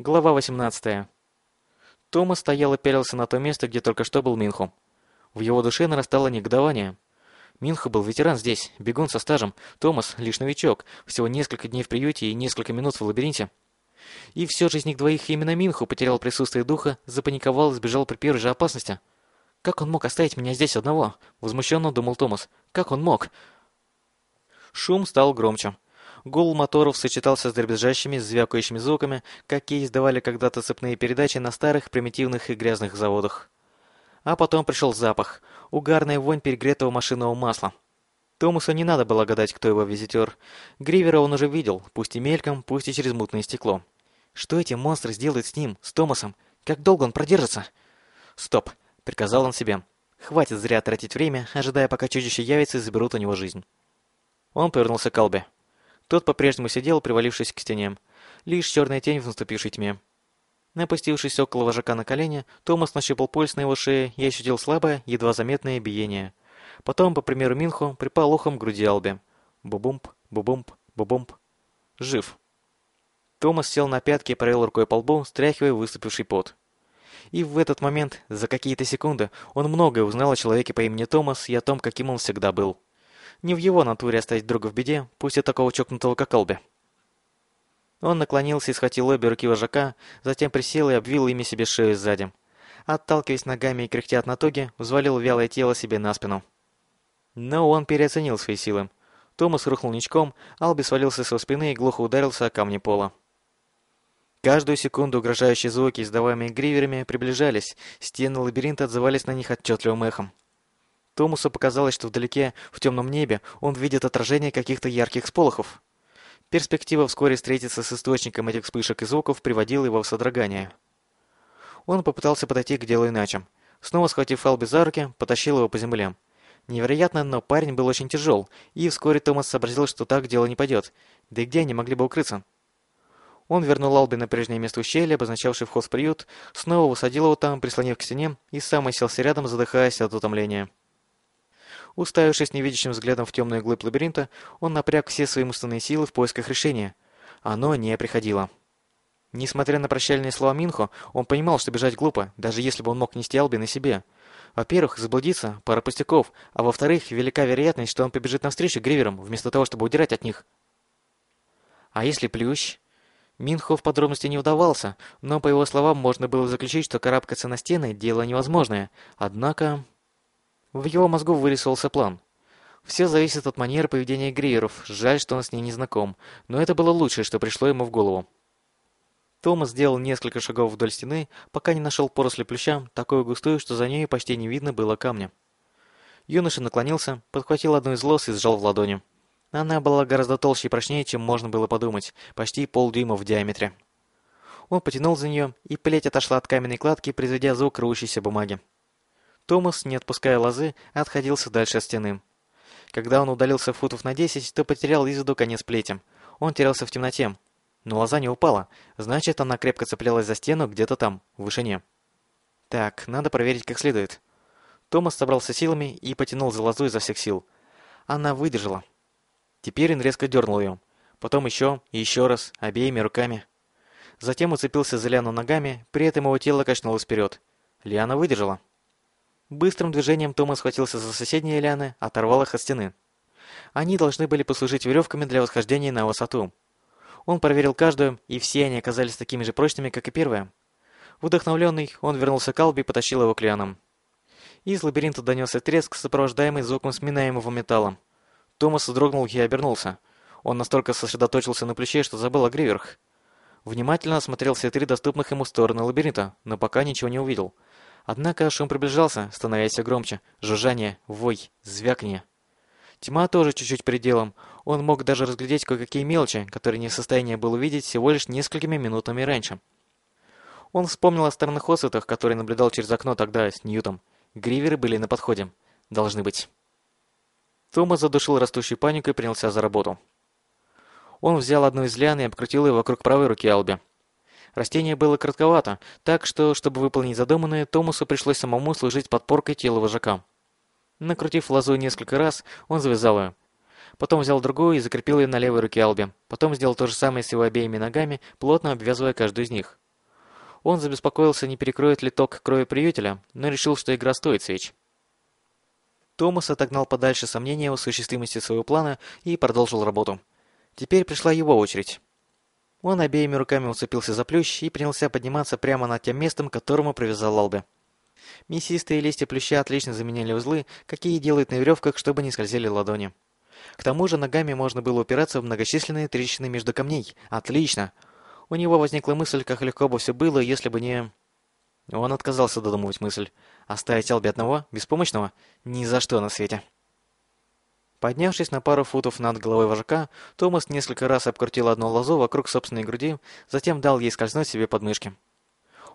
Глава 18. Томас стоял и пялился на то место, где только что был Минху. В его душе нарастало негодование. Минху был ветеран здесь, бегун со стажем, Томас — лишь новичок, всего несколько дней в приюте и несколько минут в лабиринте. И все же из них двоих именно Минху потерял присутствие духа, запаниковал и сбежал при первой же опасности. «Как он мог оставить меня здесь одного?» — возмущенно думал Томас. «Как он мог?» Шум стал громче. Гул моторов сочетался с дребезжащими, звякающими звуками, какие издавали когда-то цепные передачи на старых, примитивных и грязных заводах. А потом пришел запах, угарная вонь перегретого машинного масла. Томасу не надо было гадать, кто его визитер. Гривера он уже видел, пусть и мельком, пусть и через мутное стекло. Что эти монстры сделают с ним, с Томасом? Как долго он продержится? «Стоп!» — приказал он себе. «Хватит зря тратить время, ожидая, пока чудище явится и заберут у него жизнь». Он повернулся к Албе. Тот по-прежнему сидел, привалившись к стене. Лишь черная тень в наступившей тьме. Опустившись около вожака на колени, Томас нащупал пульс на его шее и ощутил слабое, едва заметное биение. Потом, по примеру Минху, припал ухом к груди Албе. Бубумп, бубумп, бубумп. Жив. Томас сел на пятки и провел рукой по лбу, стряхивая выступивший пот. И в этот момент, за какие-то секунды, он многое узнал о человеке по имени Томас и о том, каким он всегда был. Не в его натуре оставить друга в беде, пусть и такого чокнутого, как Алби. Он наклонился и схватил обе руки вожака, затем присел и обвил ими себе шею сзади. Отталкиваясь ногами и кряхтя от натуги, взвалил вялое тело себе на спину. Но он переоценил свои силы. Томас рухнул ничком, Алби свалился со спины и глухо ударился о камни пола. Каждую секунду угрожающие звуки, издаваемые гриверами, приближались, стены лабиринта отзывались на них отчетливым эхом. Томасу показалось, что вдалеке, в темном небе, он видит отражение каких-то ярких сполохов. Перспектива вскоре встретиться с источником этих вспышек и звуков приводила его в содрогание. Он попытался подойти к делу иначе. Снова схватив Алби за руки, потащил его по земле. Невероятно, но парень был очень тяжел, и вскоре Томас сообразил, что так дело не пойдет. Да и где они могли бы укрыться? Он вернул Алби на прежнее место ущелья, обозначавший вход в приют, снова высадил его там, прислонив к стене, и сам оселся рядом, задыхаясь от утомления. Уставившись невидящим взглядом в темную глыб лабиринта, он напряг все свои умственные силы в поисках решения. Оно не приходило. Несмотря на прощальные слова Минхо, он понимал, что бежать глупо, даже если бы он мог нести Алби на себе. Во-первых, заблудиться, пара пустяков, а во-вторых, велика вероятность, что он побежит навстречу Гриверам, вместо того, чтобы удирать от них. А если плющ? Минхо в подробности не удавался, но по его словам можно было заключить, что карабкаться на стены – дело невозможное. Однако... В его мозгу вырисовался план. Все зависит от манеры поведения Гриеров, жаль, что он с ней не знаком, но это было лучшее, что пришло ему в голову. Томас сделал несколько шагов вдоль стены, пока не нашел поросли плюща, такую густую, что за ней почти не видно было камня. Юноша наклонился, подхватил одну из лос и сжал в ладони. Она была гораздо толще и прочнее, чем можно было подумать, почти полдюйма в диаметре. Он потянул за нее, и плеть отошла от каменной кладки, произведя звук рвущейся бумаги. Томас, не отпуская лозы, отходился дальше от стены. Когда он удалился футов на десять, то потерял из виду конец плети. Он терялся в темноте. Но лоза не упала, значит, она крепко цеплялась за стену где-то там, в вышине. Так, надо проверить как следует. Томас собрался силами и потянул за лозу изо всех сил. Она выдержала. Теперь он резко дернул ее. Потом еще и еще раз, обеими руками. Затем уцепился за Лиану ногами, при этом его тело качнулось вперед. Лиана выдержала. Быстрым движением Томас схватился за соседние лианы, оторвал их от стены. Они должны были послужить веревками для восхождения на высоту. Он проверил каждую, и все они оказались такими же прочными, как и первая. Вдохновленный, он вернулся к Алби и потащил его к лианам. Из лабиринта донесся треск, сопровождаемый звуком сминаемого металла. Томас вздрогнул и обернулся. Он настолько сосредоточился на плече, что забыл о гриверах. Внимательно осмотрел все три доступных ему стороны лабиринта, но пока ничего не увидел – Однако шум приближался, становясь все громче. Жужжание, вой, звяканье. Тьма тоже чуть-чуть пределом. Он мог даже разглядеть кое-какие мелочи, которые не в состоянии был увидеть всего лишь несколькими минутами раньше. Он вспомнил о странных осветах, которые наблюдал через окно тогда с Ньютом. Гриверы были на подходе. Должны быть. Томас задушил растущую панику и принялся за работу. Он взял одну из лиан и обкрутил ее вокруг правой руки Алби. Растение было коротковато, так что, чтобы выполнить задуманное, Томасу пришлось самому служить подпоркой тела вожака. Накрутив лозу несколько раз, он завязал ее. Потом взял другую и закрепил ее на левой руке Алби. Потом сделал то же самое с его обеими ногами, плотно обвязывая каждую из них. Он забеспокоился, не перекроет ли ток крови приютеля, но решил, что игра стоит свеч. Томас отогнал подальше сомнения в осуществимости своего плана и продолжил работу. Теперь пришла его очередь. Он обеими руками уцепился за плющ и принялся подниматься прямо над тем местом, к которому привязал Лалбе. Мясистые листья плюща отлично заменяли узлы, какие делают на веревках, чтобы не скользили ладони. К тому же ногами можно было упираться в многочисленные трещины между камней. Отлично! У него возникла мысль, как легко бы все было, если бы не... Он отказался додумывать мысль. Оставить Алби одного, беспомощного? Ни за что на свете. Поднявшись на пару футов над головой вожака, Томас несколько раз обкрутил одну лозу вокруг собственной груди, затем дал ей скользнуть себе под мышки.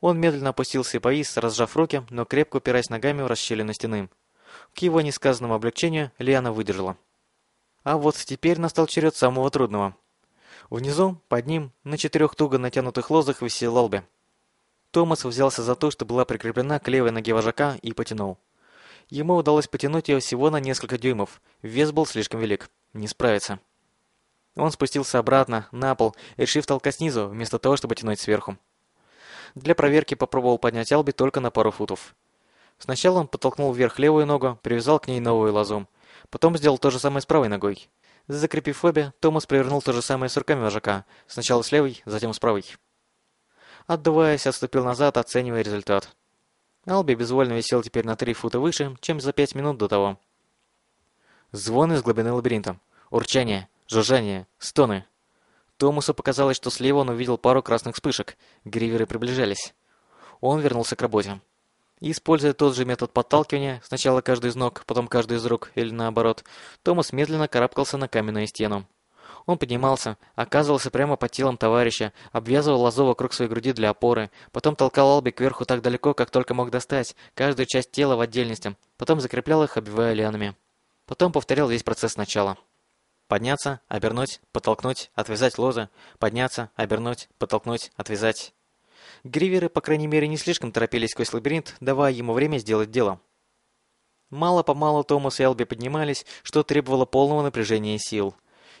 Он медленно опустился и повис, разжав руки, но крепко упираясь ногами в расщелину стены. К его несказанному облегчению Лиана выдержала. А вот теперь настал черед самого трудного. Внизу, под ним, на четырех туго натянутых лозах висел Алби. Томас взялся за то, что была прикреплена к левой ноге вожака, и потянул. Ему удалось потянуть ее всего на несколько дюймов. Вес был слишком велик. Не справиться. Он спустился обратно, на пол, решив толкать снизу, вместо того, чтобы тянуть сверху. Для проверки попробовал поднять Алби только на пару футов. Сначала он подтолкнул вверх левую ногу, привязал к ней новую лозу. Потом сделал то же самое с правой ногой. Закрепив обе, Томас провернул то же самое с руками вожака. Сначала с левой, затем с правой. Отдуваясь, отступил назад, оценивая результат. Алби безвольно висел теперь на три фута выше, чем за пять минут до того. Звон из глубины лабиринта. Урчание, жужжание, стоны. Томасу показалось, что слева он увидел пару красных вспышек. Гриверы приближались. Он вернулся к работе. Используя тот же метод подталкивания, сначала каждый из ног, потом каждый из рук, или наоборот, Томас медленно карабкался на каменную стену. Он поднимался, оказывался прямо под телом товарища, обвязывал лозу вокруг своей груди для опоры, потом толкал Алби кверху так далеко, как только мог достать, каждую часть тела в отдельности, потом закреплял их, обвивая лианами. Потом повторял весь процесс сначала. Подняться, обернуть, подтолкнуть, отвязать лозы, подняться, обернуть, подтолкнуть, отвязать. Гриверы, по крайней мере, не слишком торопились сквозь лабиринт, давая ему время сделать дело. Мало-помалу Томас и Элби поднимались, что требовало полного напряжения сил.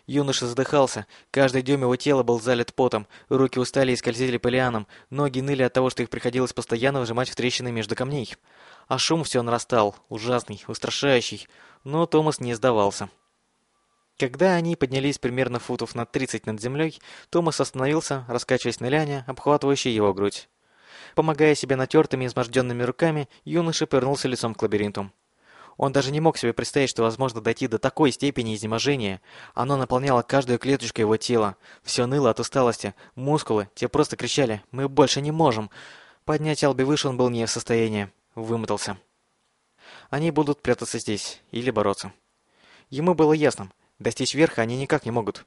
Юноша задыхался, каждый дюйм его тела был залит потом, руки устали и скользили по лианам, ноги ныли от того, что их приходилось постоянно выжимать в трещины между камней. А шум все нарастал, ужасный, устрашающий, но Томас не сдавался. Когда они поднялись примерно футов на 30 над землей, Томас остановился, раскачиваясь на ляне, обхватывающей его грудь. Помогая себе натертыми и изможденными руками, юноша повернулся лицом к лабиринту. Он даже не мог себе представить, что возможно дойти до такой степени изнеможения. Оно наполняло каждую клеточку его тела. Все ныло от усталости. Мускулы, те просто кричали «Мы больше не можем!». Поднять Алби выше он был не в состоянии. Вымотался. Они будут прятаться здесь. Или бороться. Ему было ясно. Достичь верха они никак не могут.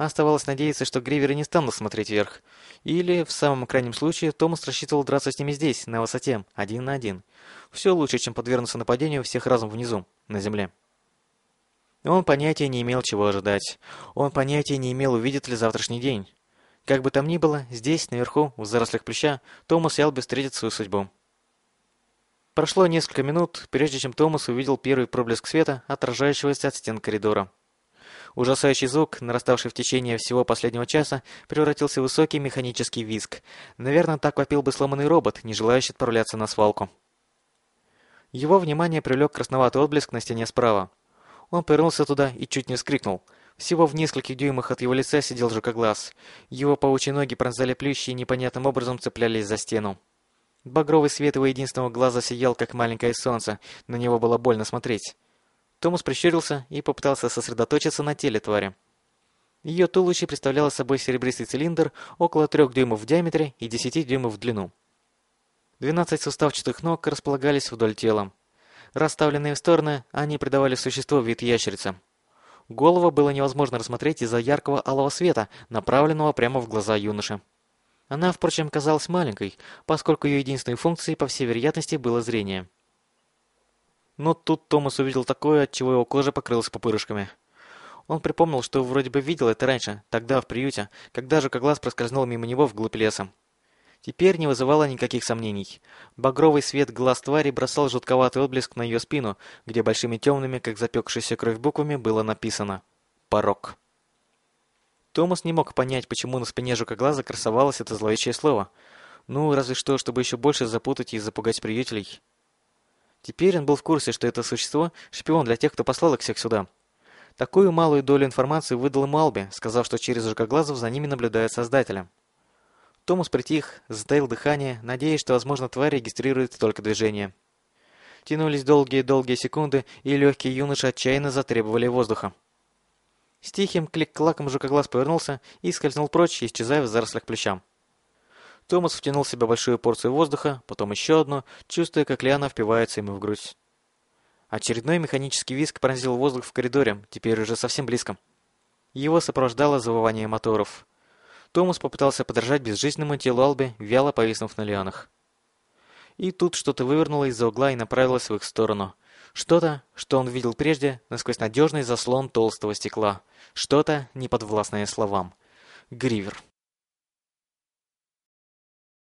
Оставалось надеяться, что гриверы не станут смотреть вверх. Или, в самом крайнем случае, Томас рассчитывал драться с ними здесь, на высоте, один на один. Все лучше, чем подвергнуться нападению всех разом внизу, на земле. Он понятия не имел, чего ожидать. Он понятия не имел, увидит ли завтрашний день. Как бы там ни было, здесь, наверху, в зарослях плюща, Томас и Алби встретят свою судьбу. Прошло несколько минут, прежде чем Томас увидел первый проблеск света, отражающегося от стен коридора. Ужасающий звук, нараставший в течение всего последнего часа, превратился в высокий механический визг. Наверное, так вопил бы сломанный робот, не желающий отправляться на свалку. Его внимание привлек красноватый отблеск на стене справа. Он повернулся туда и чуть не вскрикнул. Всего в нескольких дюймах от его лица сидел жукоглаз. Его паучьи ноги пронзали плющи и непонятным образом цеплялись за стену. Багровый свет его единственного глаза сиял, как маленькое солнце. На него было больно смотреть. Томас прищурился и попытался сосредоточиться на теле твари. Ее туловище представляло собой серебристый цилиндр около трех дюймов в диаметре и 10 дюймов в длину. 12 суставчатых ног располагались вдоль тела. Расставленные в стороны, они придавали существу вид ящерицы. Голову было невозможно рассмотреть из-за яркого алого света, направленного прямо в глаза юноши. Она, впрочем, казалась маленькой, поскольку ее единственной функцией, по всей вероятности, было зрение. Но тут Томас увидел такое, от чего его кожа покрылась пупырышками. Он припомнил, что вроде бы видел это раньше, тогда в приюте, когда жукоглаз проскользнул мимо него вглубь леса. Теперь не вызывало никаких сомнений. Багровый свет глаз твари бросал жутковатый отблеск на ее спину, где большими темными, как запекшаяся кровь буквами, было написано «Порог». Томас не мог понять, почему на спине жукоглаза красовалось это зловещее слово. Ну, разве что, чтобы еще больше запутать и запугать приютелей. Теперь он был в курсе, что это существо – шпион для тех, кто послал их всех сюда. Такую малую долю информации выдал ему Алби, сказав, что через жукоглазов за ними наблюдает Создателя. Томас притих, затаил дыхание, надеясь, что, возможно, тварь регистрирует только движение. Тянулись долгие-долгие секунды, и легкие юноши отчаянно затребовали воздуха. С тихим клик-клаком жукоглаз повернулся и скользнул прочь, исчезая в зарослях плющам. Томас втянул в себя большую порцию воздуха, потом еще одну, чувствуя, как Лиана впивается ему в грудь. Очередной механический визг пронзил воздух в коридоре, теперь уже совсем близко. Его сопровождало завывание моторов. Томас попытался подражать безжизненному телу Алби, вяло повиснув на лианах. И тут что-то вывернуло из-за угла и направилось в их сторону. Что-то, что он видел прежде, насквозь надежный заслон толстого стекла. Что-то, неподвластное словам. Гривер.